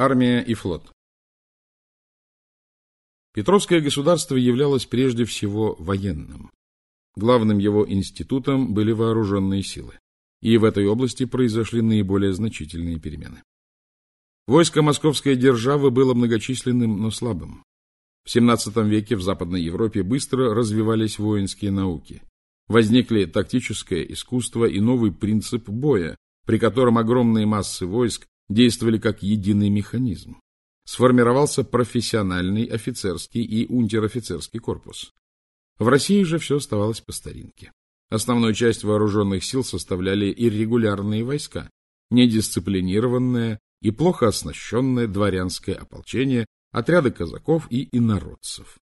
Армия и флот Петровское государство являлось прежде всего военным. Главным его институтом были вооруженные силы. И в этой области произошли наиболее значительные перемены. Войско московской державы было многочисленным, но слабым. В XVII веке в Западной Европе быстро развивались воинские науки. Возникли тактическое искусство и новый принцип боя, при котором огромные массы войск действовали как единый механизм. Сформировался профессиональный офицерский и унтер-офицерский корпус. В России же все оставалось по старинке. Основную часть вооруженных сил составляли иррегулярные войска, недисциплинированное и плохо оснащенное дворянское ополчение, отряды казаков и инородцев.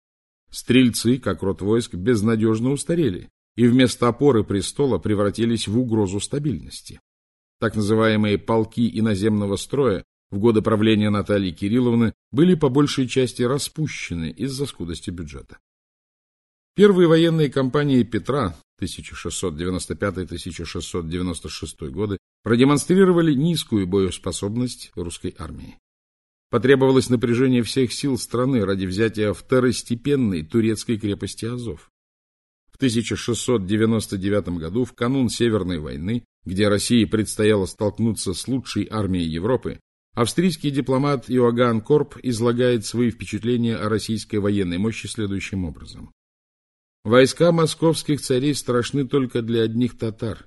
Стрельцы, как род войск, безнадежно устарели и вместо опоры престола превратились в угрозу стабильности. Так называемые полки иноземного строя в годы правления Натальи Кирилловны были по большей части распущены из-за скудости бюджета. Первые военные кампании Петра 1695-1696 годы продемонстрировали низкую боеспособность русской армии. Потребовалось напряжение всех сил страны ради взятия второстепенной турецкой крепости Азов. В 1699 году, в канун Северной войны, где России предстояло столкнуться с лучшей армией Европы, австрийский дипломат Иоганн Корп излагает свои впечатления о российской военной мощи следующим образом. Войска московских царей страшны только для одних татар.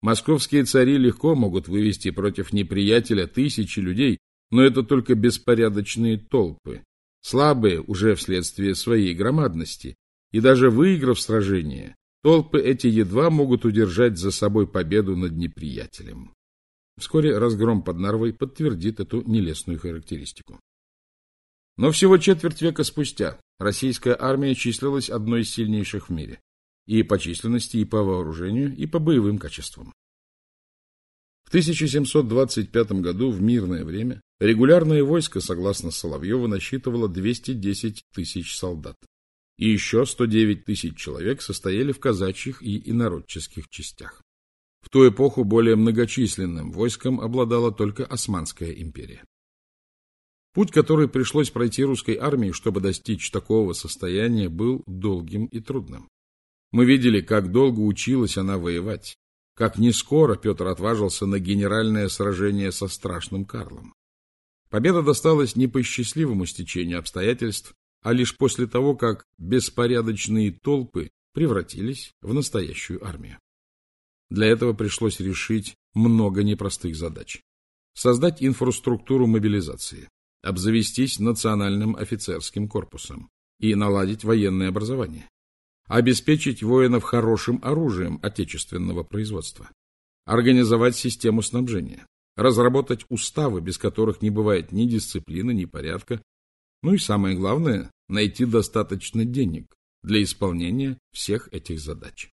Московские цари легко могут вывести против неприятеля тысячи людей, но это только беспорядочные толпы, слабые уже вследствие своей громадности, и даже выиграв сражение, толпы эти едва могут удержать за собой победу над неприятелем. Вскоре разгром под Нарвой подтвердит эту нелестную характеристику. Но всего четверть века спустя российская армия числилась одной из сильнейших в мире и по численности, и по вооружению, и по боевым качествам. В 1725 году в мирное время Регулярное войско, согласно Соловьеву, насчитывало 210 тысяч солдат. И еще 109 тысяч человек состояли в казачьих и инородческих частях. В ту эпоху более многочисленным войском обладала только Османская империя. Путь, который пришлось пройти русской армии, чтобы достичь такого состояния, был долгим и трудным. Мы видели, как долго училась она воевать, как не скоро Петр отважился на генеральное сражение со страшным Карлом. Победа досталась не по счастливому стечению обстоятельств, а лишь после того, как беспорядочные толпы превратились в настоящую армию. Для этого пришлось решить много непростых задач. Создать инфраструктуру мобилизации, обзавестись национальным офицерским корпусом и наладить военное образование, обеспечить воинов хорошим оружием отечественного производства, организовать систему снабжения, разработать уставы, без которых не бывает ни дисциплины, ни порядка, ну и самое главное, найти достаточно денег для исполнения всех этих задач.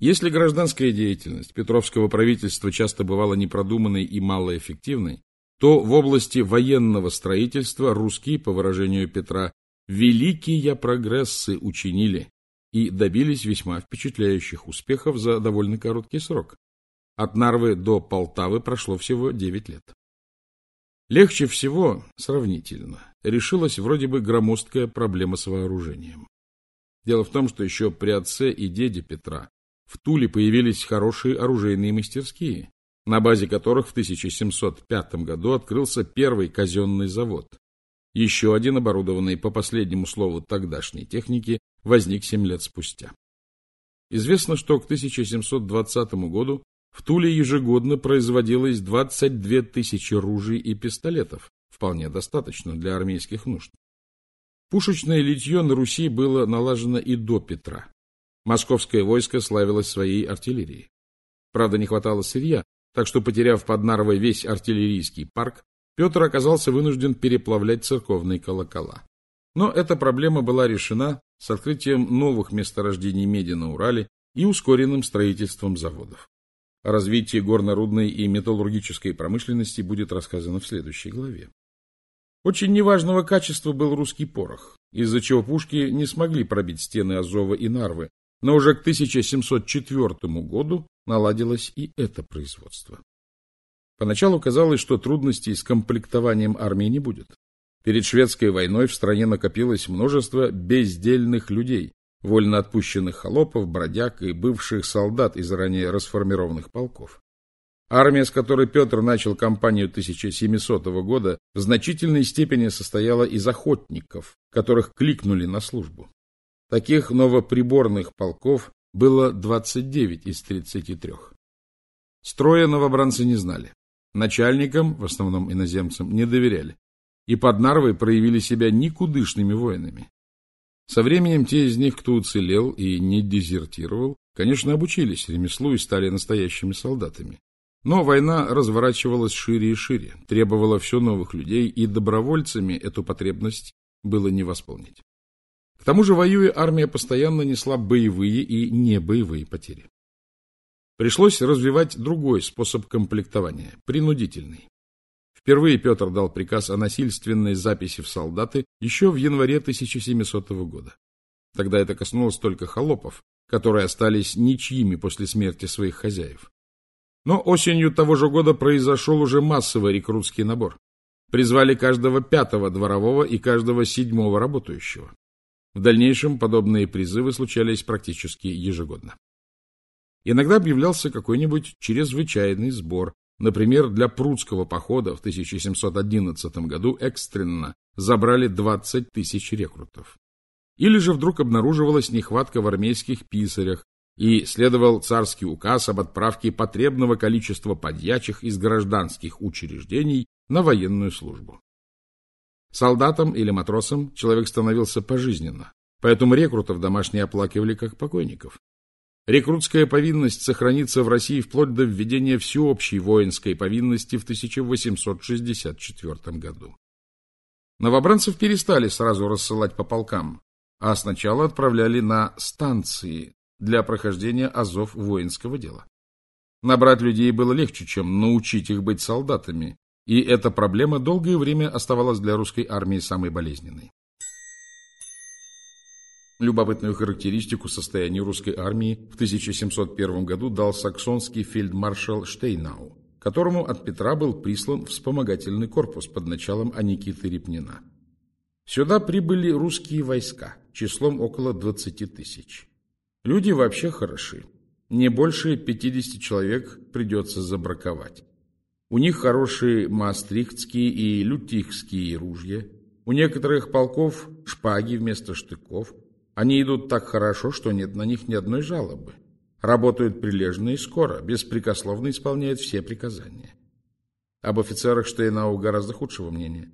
Если гражданская деятельность Петровского правительства часто бывала непродуманной и малоэффективной, то в области военного строительства русские, по выражению Петра, великие прогрессы учинили и добились весьма впечатляющих успехов за довольно короткий срок. От Нарвы до Полтавы прошло всего 9 лет. Легче всего, сравнительно, решилась вроде бы громоздкая проблема с вооружением. Дело в том, что еще при отце и деде Петра в Туле появились хорошие оружейные мастерские, на базе которых в 1705 году открылся первый казенный завод. Еще один, оборудованный по последнему слову тогдашней техники, возник 7 лет спустя. Известно, что к 1720 году в Туле ежегодно производилось 22 тысячи ружей и пистолетов, вполне достаточно для армейских нужд. Пушечное литье на Руси было налажено и до Петра. Московское войско славилось своей артиллерией. Правда, не хватало сырья, так что, потеряв под Нарвой весь артиллерийский парк, Петр оказался вынужден переплавлять церковные колокола. Но эта проблема была решена с открытием новых месторождений меди на Урале и ускоренным строительством заводов. О развитии горнорудной и металлургической промышленности будет рассказано в следующей главе. Очень неважного качества был русский порох, из-за чего пушки не смогли пробить стены Азова и Нарвы, но уже к 1704 году наладилось и это производство. Поначалу казалось, что трудностей с комплектованием армии не будет. Перед шведской войной в стране накопилось множество бездельных людей, вольно отпущенных холопов, бродяг и бывших солдат из ранее расформированных полков. Армия, с которой Петр начал кампанию 1700 года, в значительной степени состояла из охотников, которых кликнули на службу. Таких новоприборных полков было 29 из 33. Строя новобранцы не знали. Начальникам, в основном иноземцам, не доверяли. И под Нарвой проявили себя никудышными воинами. Со временем те из них, кто уцелел и не дезертировал, конечно, обучились ремеслу и стали настоящими солдатами. Но война разворачивалась шире и шире, требовала все новых людей, и добровольцами эту потребность было не восполнить. К тому же, воюя, армия постоянно несла боевые и небоевые потери. Пришлось развивать другой способ комплектования – принудительный. Впервые Петр дал приказ о насильственной записи в солдаты еще в январе 1700 года. Тогда это коснулось только холопов, которые остались ничьими после смерти своих хозяев. Но осенью того же года произошел уже массовый рекрутский набор. Призвали каждого пятого дворового и каждого седьмого работающего. В дальнейшем подобные призывы случались практически ежегодно. Иногда объявлялся какой-нибудь чрезвычайный сбор. Например, для прудского похода в 1711 году экстренно забрали 20 тысяч рекрутов. Или же вдруг обнаруживалась нехватка в армейских писарях, и следовал царский указ об отправке потребного количества подьячих из гражданских учреждений на военную службу. Солдатом или матросом человек становился пожизненно, поэтому рекрутов домашние оплакивали как покойников. Рекрутская повинность сохранится в России вплоть до введения всеобщей воинской повинности в 1864 году. Новобранцев перестали сразу рассылать по полкам, а сначала отправляли на станции для прохождения азов воинского дела. Набрать людей было легче, чем научить их быть солдатами, и эта проблема долгое время оставалась для русской армии самой болезненной. Любопытную характеристику состояния русской армии в 1701 году дал саксонский фельдмаршал Штейнау, которому от Петра был прислан вспомогательный корпус под началом Аникиты Репнина. Сюда прибыли русские войска числом около 20 тысяч. Люди вообще хороши. Не больше 50 человек придется забраковать. У них хорошие маастрихтские и лютихские ружья. У некоторых полков шпаги вместо штыков – они идут так хорошо, что нет на них ни одной жалобы. Работают прилежно и скоро, беспрекословно исполняют все приказания. Об офицерах Штейнау гораздо худшего мнения.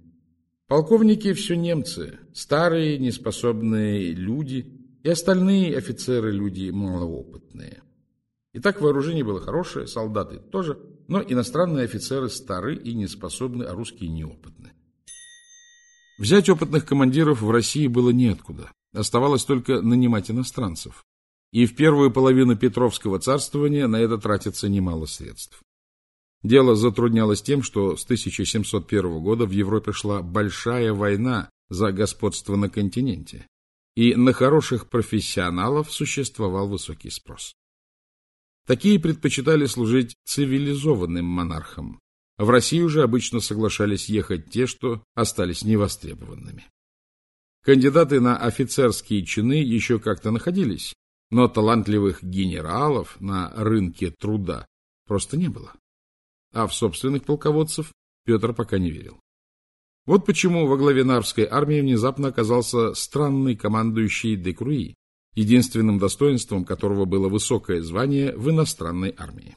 Полковники все немцы, старые, неспособные люди, и остальные офицеры люди малоопытные. Итак, вооружение было хорошее, солдаты тоже, но иностранные офицеры стары и неспособны, а русские неопытны. Взять опытных командиров в России было неоткуда. Оставалось только нанимать иностранцев. И в первую половину Петровского царствования на это тратится немало средств. Дело затруднялось тем, что с 1701 года в Европе шла большая война за господство на континенте, и на хороших профессионалов существовал высокий спрос. Такие предпочитали служить цивилизованным монархам. В Россию же обычно соглашались ехать те, что остались невостребованными. Кандидаты на офицерские чины еще как-то находились, но талантливых генералов на рынке труда просто не было. А в собственных полководцев Петр пока не верил. Вот почему во главе Нарвской армии внезапно оказался странный командующий Декруи, единственным достоинством которого было высокое звание в иностранной армии.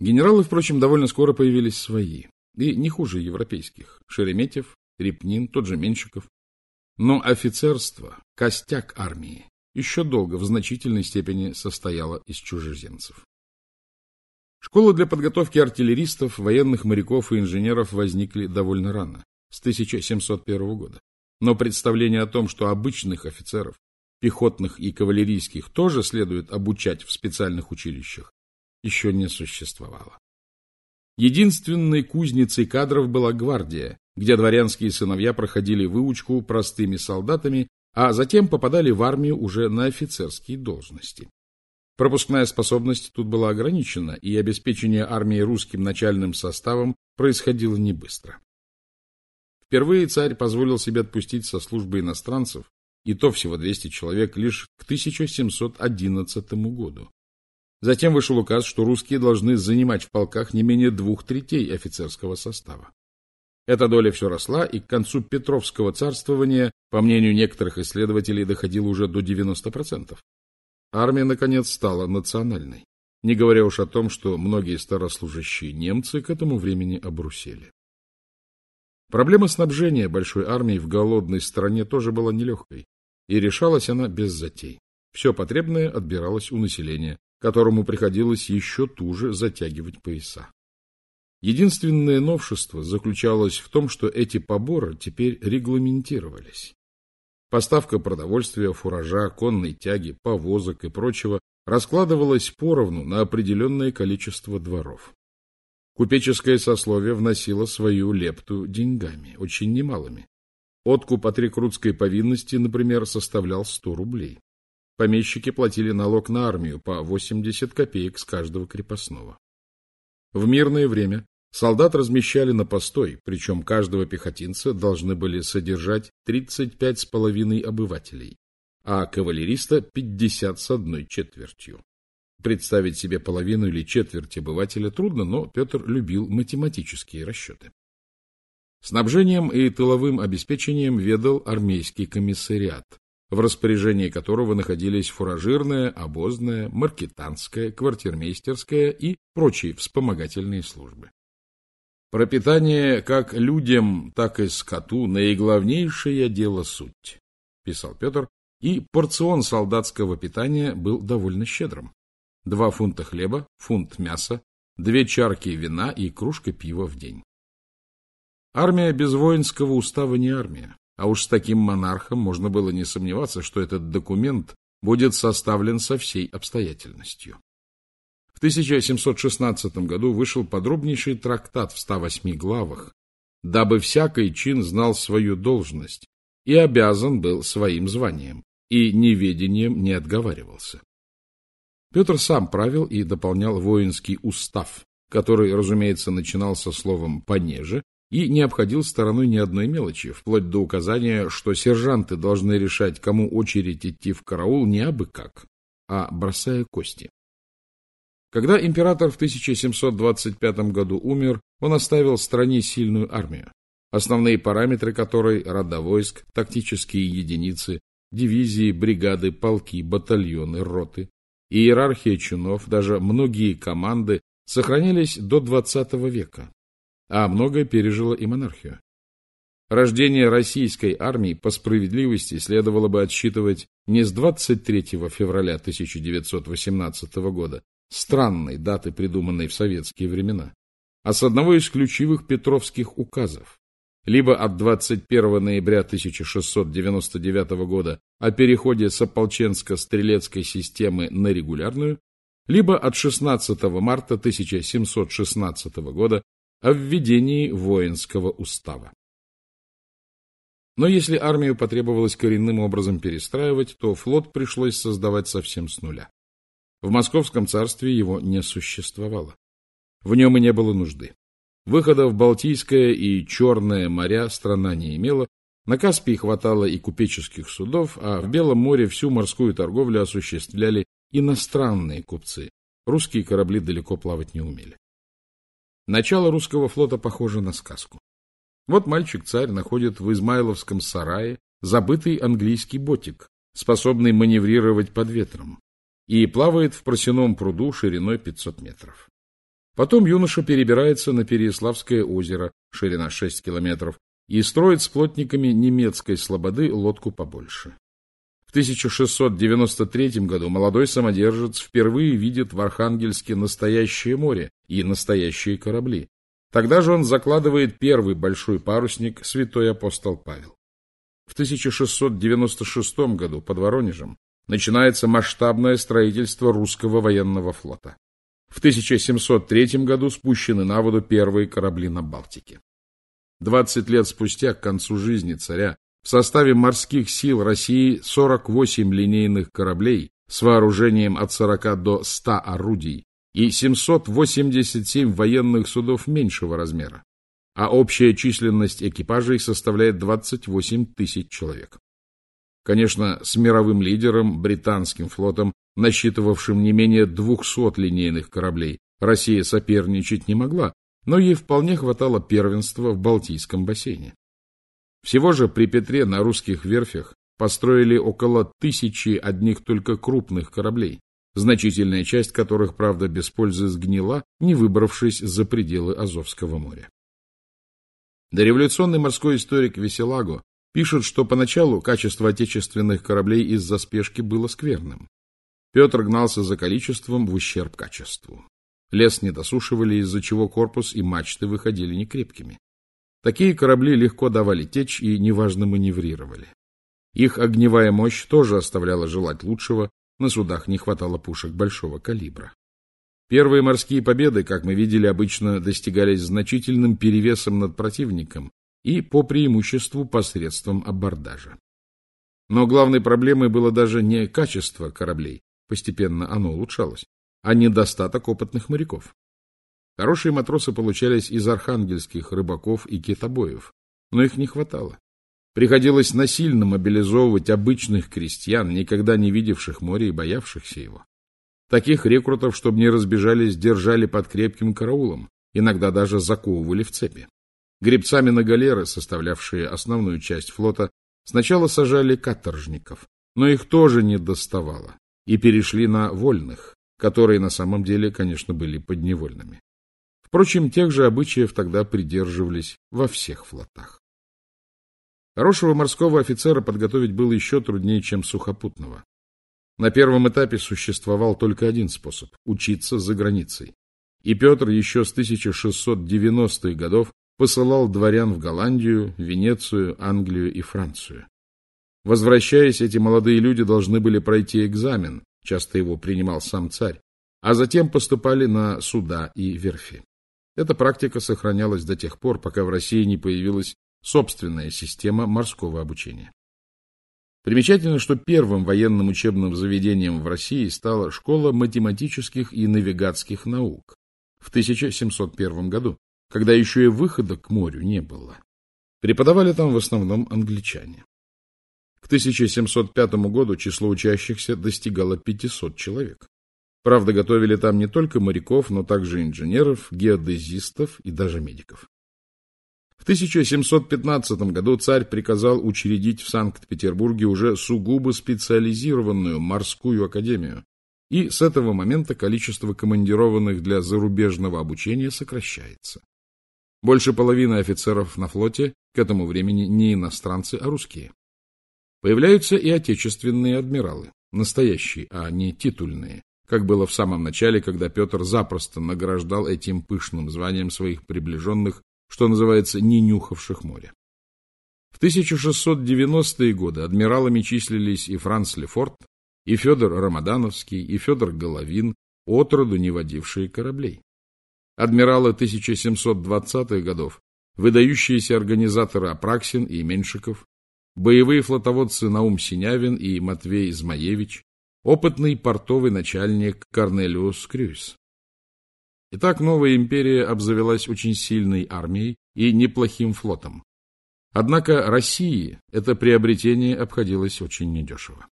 Генералы, впрочем, довольно скоро появились свои, и не хуже европейских – Шереметьев, Репнин, тот же Менщиков. Но офицерство, костяк армии, еще долго в значительной степени состояло из чужеземцев. Школы для подготовки артиллеристов, военных моряков и инженеров возникли довольно рано, с 1701 года. Но представление о том, что обычных офицеров, пехотных и кавалерийских тоже следует обучать в специальных училищах, еще не существовало. Единственной кузницей кадров была гвардия, где дворянские сыновья проходили выучку простыми солдатами, а затем попадали в армию уже на офицерские должности. Пропускная способность тут была ограничена, и обеспечение армии русским начальным составом происходило не быстро. Впервые царь позволил себе отпустить со службы иностранцев, и то всего 200 человек лишь к 1711 году. Затем вышел указ, что русские должны занимать в полках не менее двух третей офицерского состава. Эта доля все росла, и к концу Петровского царствования, по мнению некоторых исследователей, доходила уже до 90%. Армия, наконец, стала национальной, не говоря уж о том, что многие старослужащие немцы к этому времени обрусели. Проблема снабжения большой армии в голодной стране тоже была нелегкой, и решалась она без затей. Все потребное отбиралось у населения, которому приходилось еще туже затягивать пояса. Единственное новшество заключалось в том, что эти поборы теперь регламентировались. Поставка продовольствия, фуража, конной тяги, повозок и прочего раскладывалась поровну на определенное количество дворов. Купеческое сословие вносило свою лепту деньгами, очень немалыми. Откуп от рекрутской повинности, например, составлял 100 рублей. Помещики платили налог на армию по 80 копеек с каждого крепостного. В мирное время Солдат размещали на постой, причем каждого пехотинца должны были содержать 35 с половиной обывателей, а кавалериста 50 с одной четвертью. Представить себе половину или четверть обывателя трудно, но Петр любил математические расчеты. Снабжением и тыловым обеспечением ведал армейский комиссариат, в распоряжении которого находились фуражирная, обозная, маркетанская, квартирмейстерская и прочие вспомогательные службы. Пропитание как людям, так и скоту наиглавнейшее дело суть, писал Петр, и порцион солдатского питания был довольно щедрым. Два фунта хлеба, фунт мяса, две чарки вина и кружка пива в день. Армия без воинского устава не армия, а уж с таким монархом можно было не сомневаться, что этот документ будет составлен со всей обстоятельностью. 1716 году вышел подробнейший трактат в 108 главах, дабы всякий чин знал свою должность и обязан был своим званием, и неведением не отговаривался. Петр сам правил и дополнял воинский устав, который, разумеется, начинался словом «понеже» и не обходил стороной ни одной мелочи, вплоть до указания, что сержанты должны решать, кому очередь идти в караул не абы как, а бросая кости. Когда император в 1725 году умер, он оставил стране сильную армию, основные параметры которой – рода войск, тактические единицы, дивизии, бригады, полки, батальоны, роты, иерархия чинов, даже многие команды сохранились до XX века, а многое пережило и монархию. Рождение российской армии по справедливости следовало бы отсчитывать не с 23 февраля 1918 года, странной даты, придуманной в советские времена, а с одного из ключевых петровских указов, либо от 21 ноября 1699 года о переходе с ополченско-стрелецкой системы на регулярную, либо от 16 марта 1716 года о введении воинского устава. Но если армию потребовалось коренным образом перестраивать, то флот пришлось создавать совсем с нуля. В Московском царстве его не существовало. В нем и не было нужды. Выхода в Балтийское и Черное моря страна не имела, на Каспии хватало и купеческих судов, а в Белом море всю морскую торговлю осуществляли иностранные купцы. Русские корабли далеко плавать не умели. Начало русского флота похоже на сказку. Вот мальчик-царь находит в Измайловском сарае забытый английский ботик, способный маневрировать под ветром и плавает в просеном пруду шириной 500 метров. Потом юноша перебирается на Переяславское озеро, ширина 6 километров, и строит с плотниками немецкой слободы лодку побольше. В 1693 году молодой самодержец впервые видит в Архангельске настоящее море и настоящие корабли. Тогда же он закладывает первый большой парусник святой апостол Павел. В 1696 году под Воронежем начинается масштабное строительство русского военного флота. В 1703 году спущены на воду первые корабли на Балтике. 20 лет спустя, к концу жизни царя, в составе морских сил России 48 линейных кораблей с вооружением от 40 до 100 орудий и 787 военных судов меньшего размера, а общая численность экипажей составляет 28 тысяч человек. Конечно, с мировым лидером, британским флотом, насчитывавшим не менее 200 линейных кораблей, Россия соперничать не могла, но ей вполне хватало первенства в Балтийском бассейне. Всего же при Петре на русских верфях построили около тысячи одних только крупных кораблей, значительная часть которых, правда, без пользы сгнила, не выбравшись за пределы Азовского моря. Дореволюционный морской историк Веселаго пишет, что поначалу качество отечественных кораблей из-за спешки было скверным. Петр гнался за количеством в ущерб качеству. Лес не досушивали, из-за чего корпус и мачты выходили некрепкими. Такие корабли легко давали течь и неважно маневрировали. Их огневая мощь тоже оставляла желать лучшего, на судах не хватало пушек большого калибра. Первые морские победы, как мы видели, обычно достигались значительным перевесом над противником и по преимуществу посредством абордажа. Но главной проблемой было даже не качество кораблей, постепенно оно улучшалось, а недостаток опытных моряков. Хорошие матросы получались из архангельских рыбаков и китобоев, но их не хватало. Приходилось насильно мобилизовывать обычных крестьян, никогда не видевших моря и боявшихся его. Таких рекрутов, чтобы не разбежались, держали под крепким караулом, иногда даже заковывали в цепи. Гребцами на галеры, составлявшие основную часть флота, сначала сажали каторжников, но их тоже не доставало, и перешли на вольных, которые на самом деле, конечно, были подневольными. Впрочем, тех же обычаев тогда придерживались во всех флотах. Хорошего морского офицера подготовить было еще труднее, чем сухопутного. На первом этапе существовал только один способ – учиться за границей. И Петр еще с 1690-х годов посылал дворян в Голландию, Венецию, Англию и Францию. Возвращаясь, эти молодые люди должны были пройти экзамен, часто его принимал сам царь, а затем поступали на суда и верфи. Эта практика сохранялась до тех пор, пока в России не появилась собственная система морского обучения. Примечательно, что первым военным учебным заведением в России стала школа математических и навигатских наук в 1701 году, когда еще и выхода к морю не было. Преподавали там в основном англичане. К 1705 году число учащихся достигало 500 человек. Правда, готовили там не только моряков, но также инженеров, геодезистов и даже медиков. В 1715 году царь приказал учредить в Санкт-Петербурге уже сугубо специализированную морскую академию, и с этого момента количество командированных для зарубежного обучения сокращается. Больше половины офицеров на флоте к этому времени не иностранцы, а русские. Появляются и отечественные адмиралы, настоящие, а не титульные, как было в самом начале, когда Петр запросто награждал этим пышным званием своих приближенных, что называется, не нюхавших море. В 1690-е годы адмиралами числились и Франц Лефорт, и Федор Рамадановский, и Федор Головин, отроду не водившие кораблей. Адмиралы 1720-х годов, выдающиеся организаторы Апраксин и Меньшиков, боевые флотоводцы Наум Синявин и Матвей Измаевич, опытный портовый начальник Корнелиус Крюйс. Итак, новая империя обзавелась очень сильной армией и неплохим флотом. Однако России это приобретение обходилось очень недешево.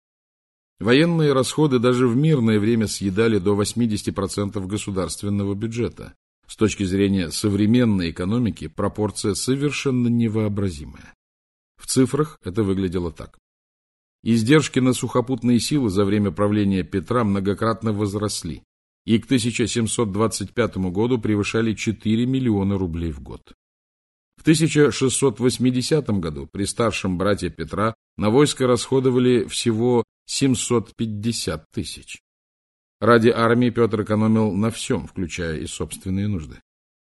Военные расходы даже в мирное время съедали до 80% государственного бюджета. С точки зрения современной экономики пропорция совершенно невообразимая. В цифрах это выглядело так. Издержки на сухопутные силы за время правления Петра многократно возросли и к 1725 году превышали 4 миллиона рублей в год. В 1680 году при старшем брате Петра на войско расходовали всего 750 тысяч. Ради армии Петр экономил на всем, включая и собственные нужды.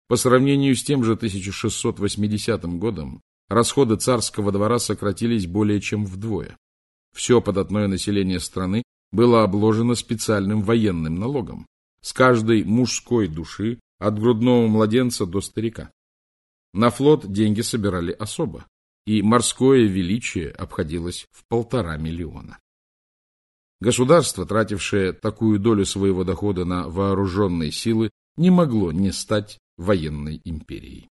По сравнению с тем же 1680 годом расходы царского двора сократились более чем вдвое. Все податное население страны было обложено специальным военным налогом с каждой мужской души, от грудного младенца до старика. На флот деньги собирали особо, и морское величие обходилось в полтора миллиона. Государство, тратившее такую долю своего дохода на вооруженные силы, не могло не стать военной империей.